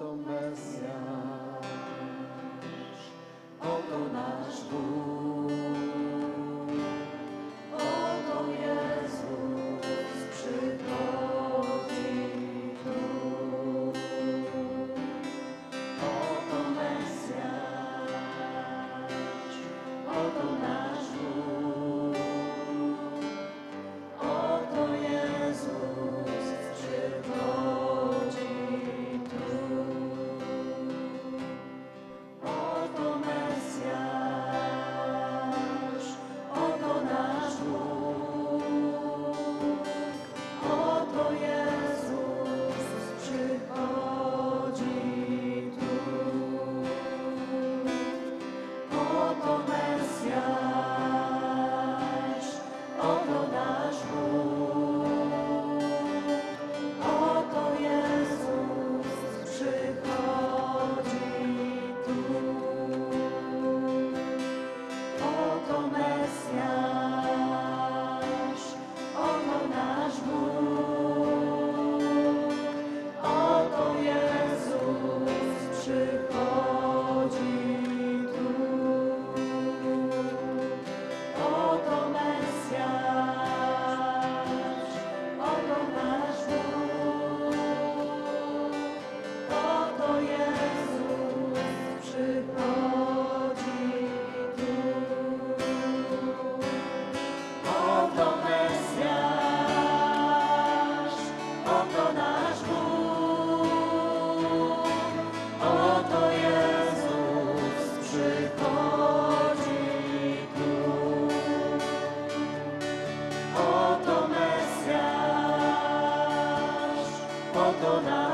Oto abandonado.